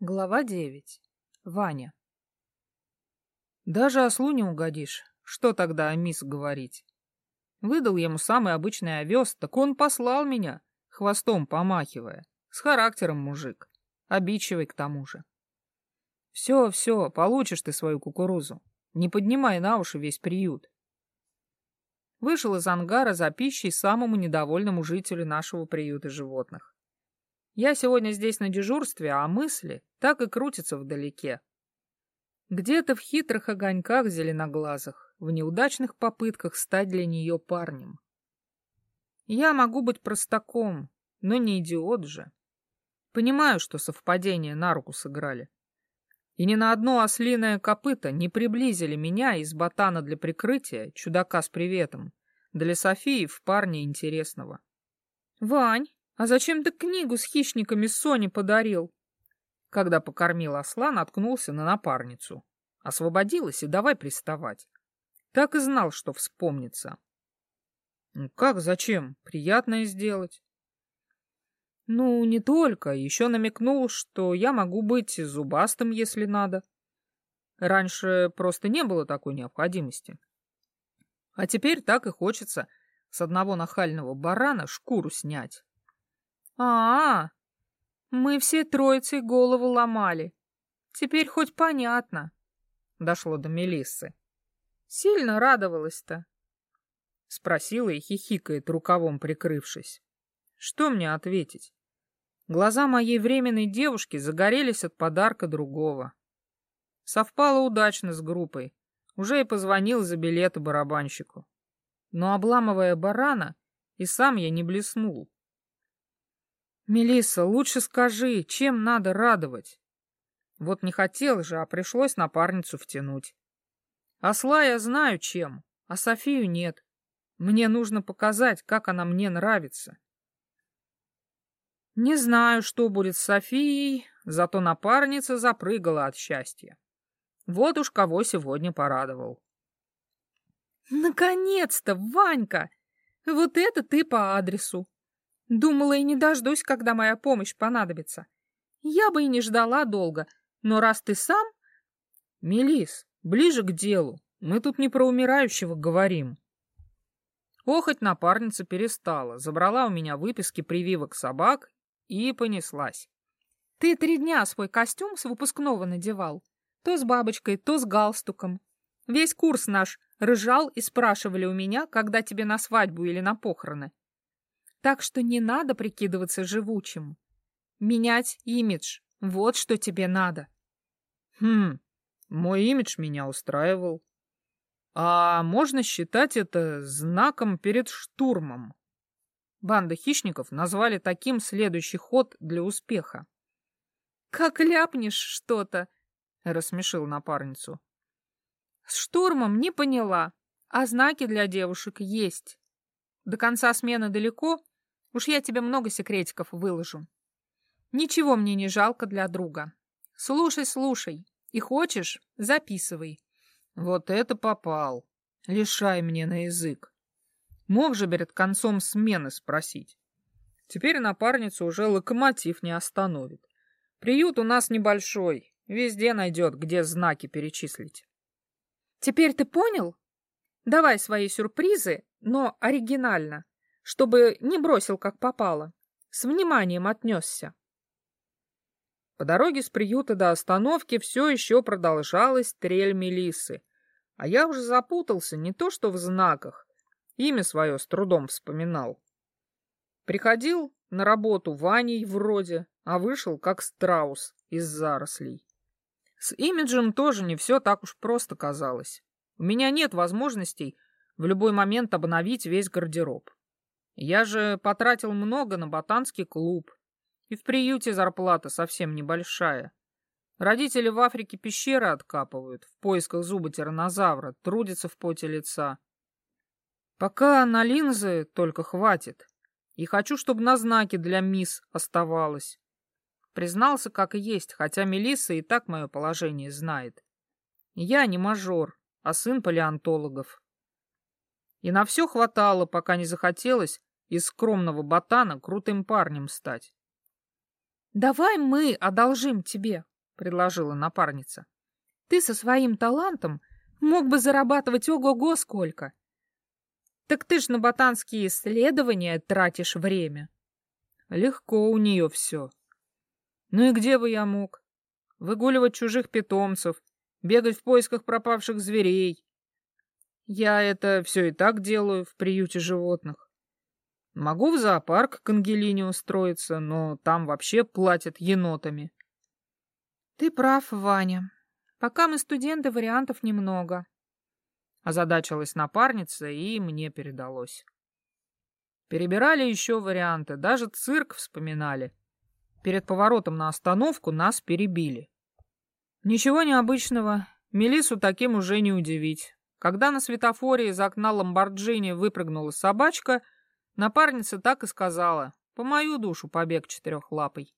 Глава девять. Ваня. Даже ослу не угодишь. Что тогда о мисс говорить? Выдал ему самый обычный овес, так он послал меня, хвостом помахивая. С характером мужик. Обидчивый к тому же. Все, все, получишь ты свою кукурузу. Не поднимай на уши весь приют. Вышел из ангара за пищей самому недовольному жителю нашего приюта животных. Я сегодня здесь на дежурстве, а мысли так и крутятся вдалеке. Где-то в хитрых огоньках зеленоглазых, в неудачных попытках стать для нее парнем. Я могу быть простаком, но не идиот же. Понимаю, что совпадения на руку сыграли. И ни на одно ослиное копыто не приблизили меня из ботана для прикрытия, чудака с приветом, для Софии в парне интересного. — Вань, «А зачем ты книгу с хищниками Соне подарил?» Когда покормил осла, наткнулся на напарницу. Освободилась и давай приставать. Так и знал, что вспомнится. «Ну как, зачем? Приятное сделать». «Ну, не только. Еще намекнул, что я могу быть зубастым, если надо. Раньше просто не было такой необходимости. А теперь так и хочется с одного нахального барана шкуру снять, а, -а, мы все троицей голову ломали. Теперь хоть понятно. Дошло до Мелиссы. Сильно радовалась-то. Спросила и хихикает, рукавом прикрывшись. Что мне ответить? Глаза моей временной девушки загорелись от подарка другого. Совпало удачно с группой. Уже и позвонил за билеты барабанщику. Но, обламывая барана, и сам я не блеснул. Мелисса, лучше скажи, чем надо радовать? Вот не хотел же, а пришлось напарницу втянуть. Осла я знаю чем, а Софию нет. Мне нужно показать, как она мне нравится. Не знаю, что будет с Софией, зато напарница запрыгала от счастья. Вот уж кого сегодня порадовал. Наконец-то, Ванька! Вот это ты по адресу. Думала и не дождусь, когда моя помощь понадобится. Я бы и не ждала долго, но раз ты сам... Мелис, ближе к делу. Мы тут не про умирающего говорим. Охоть напарница перестала, забрала у меня выписки прививок собак и понеслась. Ты три дня свой костюм с выпускного надевал. То с бабочкой, то с галстуком. Весь курс наш рыжал и спрашивали у меня, когда тебе на свадьбу или на похороны. Так что не надо прикидываться живучим. Менять имидж — вот что тебе надо. Хм, мой имидж меня устраивал. А можно считать это знаком перед штурмом. Банда хищников назвали таким следующий ход для успеха. «Как ляпнешь что-то!» — рассмешил напарницу. «С штурмом не поняла, а знаки для девушек есть. До конца смены далеко, Уж я тебе много секретиков выложу. Ничего мне не жалко для друга. Слушай, слушай. И хочешь, записывай. Вот это попал. Лишай мне на язык. Мог же перед концом смены спросить. Теперь напарницу уже локомотив не остановит. Приют у нас небольшой. Везде найдет, где знаки перечислить. Теперь ты понял? Давай свои сюрпризы, но оригинально чтобы не бросил как попало, с вниманием отнесся. По дороге с приюта до остановки все еще продолжалась трель Мелисы, а я уже запутался не то что в знаках, имя свое с трудом вспоминал. Приходил на работу Ваней вроде, а вышел как страус из зарослей. С имиджем тоже не все так уж просто казалось. У меня нет возможностей в любой момент обновить весь гардероб. Я же потратил много на ботанский клуб. И в приюте зарплата совсем небольшая. Родители в Африке пещеры откапывают, в поисках зуба тиранозавра, трудятся в поте лица. Пока на линзы только хватит. И хочу, чтобы на знаке для мисс оставалось. Признался, как и есть, хотя Мелисса и так мое положение знает. Я не мажор, а сын палеонтологов. И на все хватало, пока не захотелось из скромного ботана крутым парнем стать. Давай мы одолжим тебе, предложила напарница. Ты со своим талантом мог бы зарабатывать ого-го сколько. Так ты ж на ботанские исследования тратишь время. Легко у нее все. Ну и где бы я мог? Выгуливать чужих питомцев, бегать в поисках пропавших зверей. Я это все и так делаю в приюте животных. Могу в зоопарк к Ангелине устроиться, но там вообще платят енотами. Ты прав, Ваня. Пока мы студенты, вариантов немного. Озадачилась напарница, и мне передалось. Перебирали еще варианты, даже цирк вспоминали. Перед поворотом на остановку нас перебили. Ничего необычного, Мелису таким уже не удивить. Когда на светофоре из окна Ламборджини выпрыгнула собачка, напарница так и сказала, по мою душу побег четырехлапый.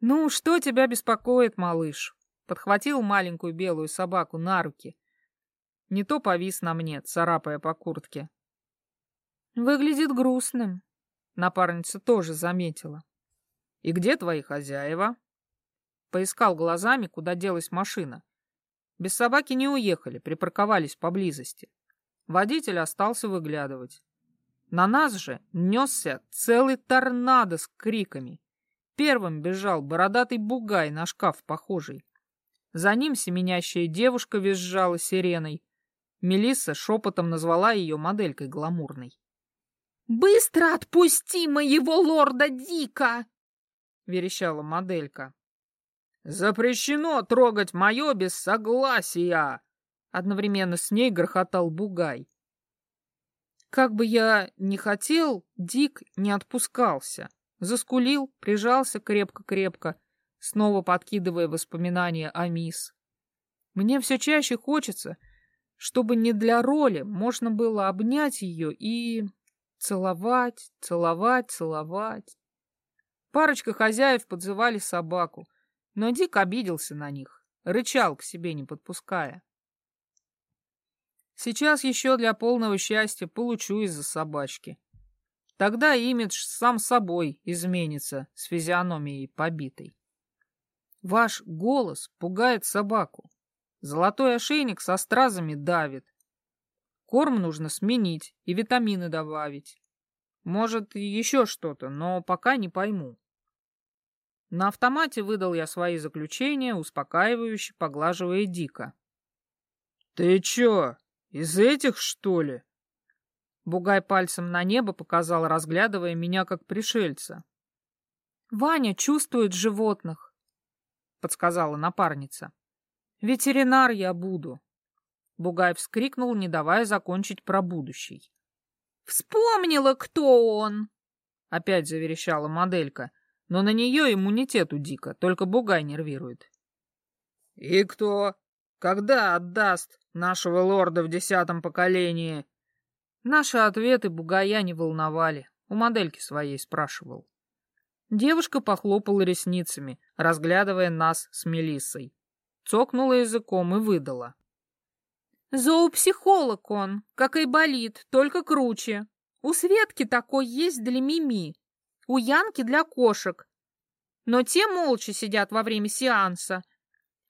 «Ну, что тебя беспокоит, малыш?» Подхватил маленькую белую собаку на руки. Не то повис на мне, царапая по куртке. «Выглядит грустным», — напарница тоже заметила. «И где твои хозяева?» Поискал глазами, куда делась машина. Без собаки не уехали, припарковались поблизости. Водитель остался выглядывать. На нас же несся целый торнадо с криками. Первым бежал бородатый бугай на шкаф похожий. За ним семенящая девушка визжала сиреной. Мелисса шепотом назвала ее моделькой гламурной. «Быстро отпусти моего лорда Дика!» — верещала моделька. «Запрещено трогать мое без согласия!» Одновременно с ней грохотал Бугай. Как бы я ни хотел, Дик не отпускался. Заскулил, прижался крепко-крепко, снова подкидывая воспоминания о мисс. Мне все чаще хочется, чтобы не для роли можно было обнять ее и целовать, целовать, целовать. Парочка хозяев подзывали собаку. Но Дик обиделся на них, рычал к себе, не подпуская. Сейчас еще для полного счастья получу из-за собачки. Тогда имидж сам собой изменится с физиономией побитой. Ваш голос пугает собаку. Золотой ошейник со стразами давит. Корм нужно сменить и витамины добавить. Может, еще что-то, но пока не пойму. На автомате выдал я свои заключения, успокаивающе поглаживая Дика. «Ты чё, из этих, что ли?» Бугай пальцем на небо показал, разглядывая меня как пришельца. «Ваня чувствует животных», — подсказала напарница. «Ветеринар я буду». Бугай вскрикнул, не давая закончить про будущий. «Вспомнила, кто он!» — опять заверещала моделька но на нее иммунитет у Дика, только бугай нервирует. — И кто? Когда отдаст нашего лорда в десятом поколении? Наши ответы бугая не волновали, у модельки своей спрашивал. Девушка похлопала ресницами, разглядывая нас с Мелиссой. Цокнула языком и выдала. Зоопсихолог он, как и болит, только круче. У Светки такой есть для Мими у Янки для кошек. Но те молча сидят во время сеанса,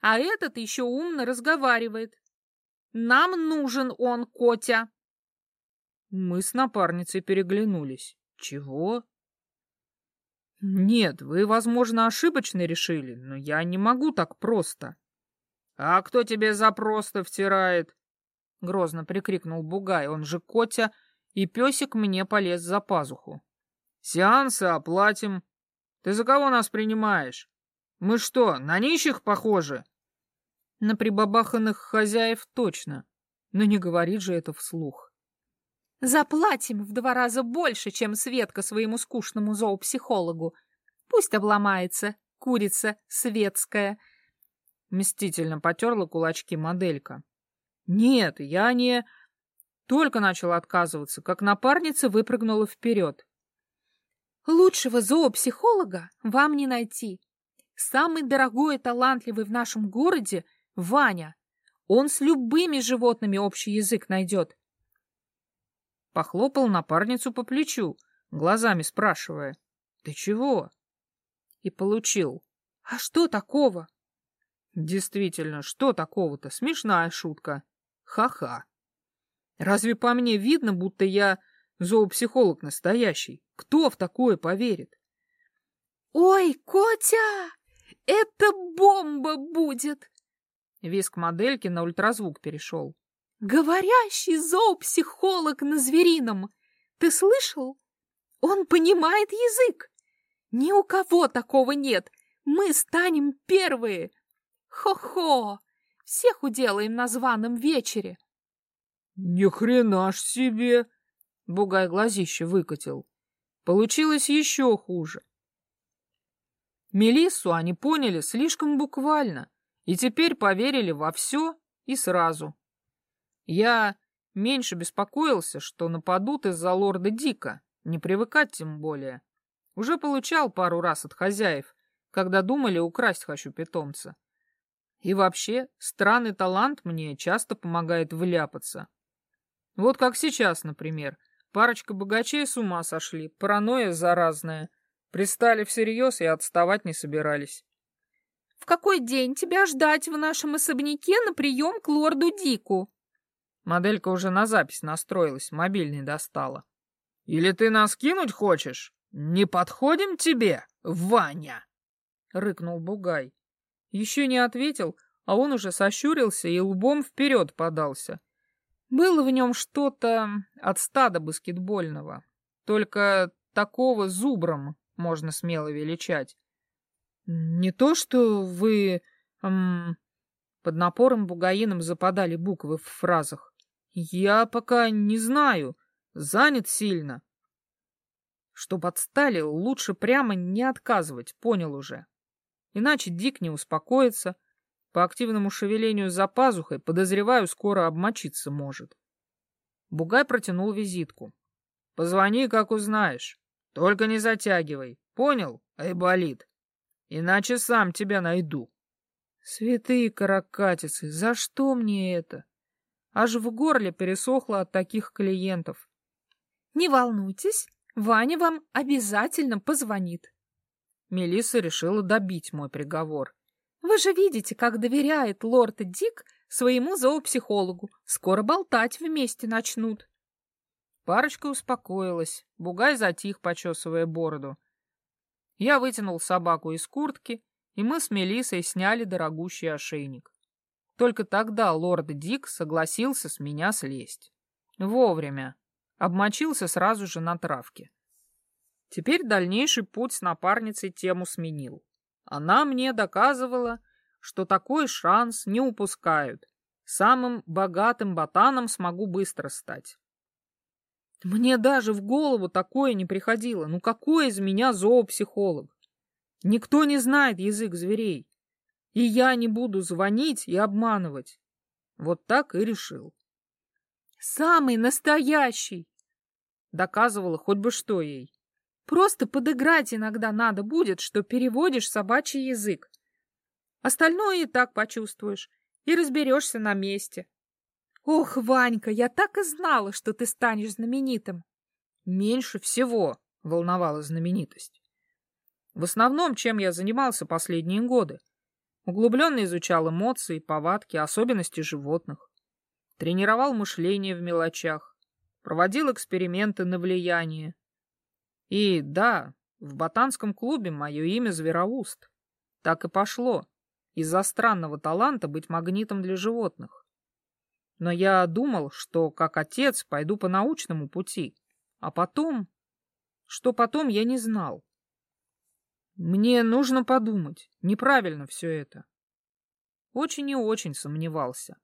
а этот еще умно разговаривает. Нам нужен он, Котя. Мы с напарницей переглянулись. Чего? Нет, вы, возможно, ошибочно решили, но я не могу так просто. А кто тебе за просто втирает? Грозно прикрикнул Бугай, он же Котя, и песик мне полез за пазуху. Сеансы оплатим. Ты за кого нас принимаешь? Мы что, на нищих похожи? На прибабаханных хозяев точно. Но не говорит же это вслух. Заплатим в два раза больше, чем Светка своему скучному зоопсихологу. Пусть обломается, курица светская. Мстительно потерла кулачки моделька. Нет, я не... Только начал отказываться, как напарница выпрыгнула вперед. Лучшего зоопсихолога вам не найти. Самый дорогой и талантливый в нашем городе — Ваня. Он с любыми животными общий язык найдет. Похлопал напарницу по плечу, глазами спрашивая. — Ты чего? И получил. А что такого? Действительно, что такого-то? Смешная шутка. Ха-ха. Разве по мне видно, будто я зоопсихолог настоящий? Кто в такое поверит? Ой, Котя, это бомба будет! Виск модельки на ультразвук перешел. Говорящий зоопсихолог на зверином. Ты слышал? Он понимает язык. Ни у кого такого нет. Мы станем первые. Хо-хо! Всех уделаем на званом вечере. Ни хрена ж себе! Бугай глазище выкатил. Получилось еще хуже. Мелиссу они поняли слишком буквально и теперь поверили во все и сразу. Я меньше беспокоился, что нападут из-за лорда Дика, не привыкать тем более. Уже получал пару раз от хозяев, когда думали украсть хочу питомца. И вообще, странный талант мне часто помогает вляпаться. Вот как сейчас, например. Парочка богачей с ума сошли, паранойя заразная. Пристали всерьез и отставать не собирались. «В какой день тебя ждать в нашем особняке на прием к лорду Дику?» Моделька уже на запись настроилась, мобильный достала. «Или ты нас кинуть хочешь? Не подходим тебе, Ваня?» — рыкнул Бугай. Еще не ответил, а он уже сощурился и лбом вперед подался. Было в нем что-то от стада баскетбольного, только такого зубром можно смело величать. Не то, что вы... Эм... Под напором бугаином западали буквы в фразах. Я пока не знаю, занят сильно. Чтоб отстали, лучше прямо не отказывать, понял уже. Иначе Дик не успокоится. По активному шевелению за пазухой, подозреваю, скоро обмочиться может. Бугай протянул визитку. Позвони, как узнаешь. Только не затягивай. Понял, Айболит? Иначе сам тебя найду. Святые каракатицы, за что мне это? Аж в горле пересохло от таких клиентов. Не волнуйтесь, Ваня вам обязательно позвонит. Мелисса решила добить мой приговор. Вы же видите, как доверяет лорд Дик своему зоопсихологу. Скоро болтать вместе начнут. Парочка успокоилась. Бугай затих, почесывая бороду. Я вытянул собаку из куртки, и мы с Мелиссой сняли дорогущий ошейник. Только тогда лорд Дик согласился с меня слезть. Вовремя. Обмочился сразу же на травке. Теперь дальнейший путь с напарницей тему сменил. Она мне доказывала, что такой шанс не упускают. Самым богатым ботаном смогу быстро стать. Мне даже в голову такое не приходило. Ну какой из меня зоопсихолог? Никто не знает язык зверей. И я не буду звонить и обманывать. Вот так и решил. Самый настоящий! Доказывала хоть бы что ей. Просто подыграть иногда надо будет, что переводишь собачий язык. Остальное и так почувствуешь, и разберешься на месте. Ох, Ванька, я так и знала, что ты станешь знаменитым. Меньше всего волновала знаменитость. В основном, чем я занимался последние годы. Углубленно изучал эмоции, повадки, особенности животных. Тренировал мышление в мелочах. Проводил эксперименты на влияние. И да, в ботанском клубе мое имя Звероуст. Так и пошло. Из-за странного таланта быть магнитом для животных. Но я думал, что как отец пойду по научному пути. А потом... Что потом, я не знал. Мне нужно подумать. Неправильно все это. Очень и очень сомневался.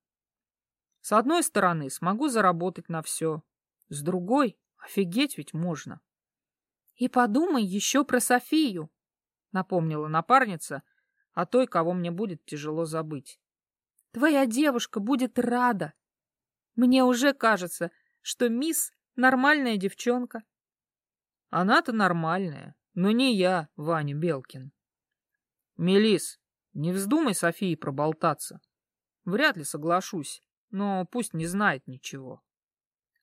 С одной стороны, смогу заработать на все. С другой, офигеть ведь можно. И подумай еще про Софию, напомнила напарница о той, кого мне будет тяжело забыть. Твоя девушка будет рада. Мне уже кажется, что мисс нормальная девчонка. Она-то нормальная, но не я, Ваня Белкин. Мелис, не вздумай Софии проболтаться. Вряд ли соглашусь, но пусть не знает ничего.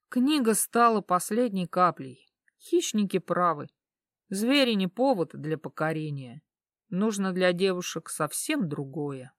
Книга стала последней каплей. Хищники правы. Звери не повод для покорения. нужно для девушек совсем другое.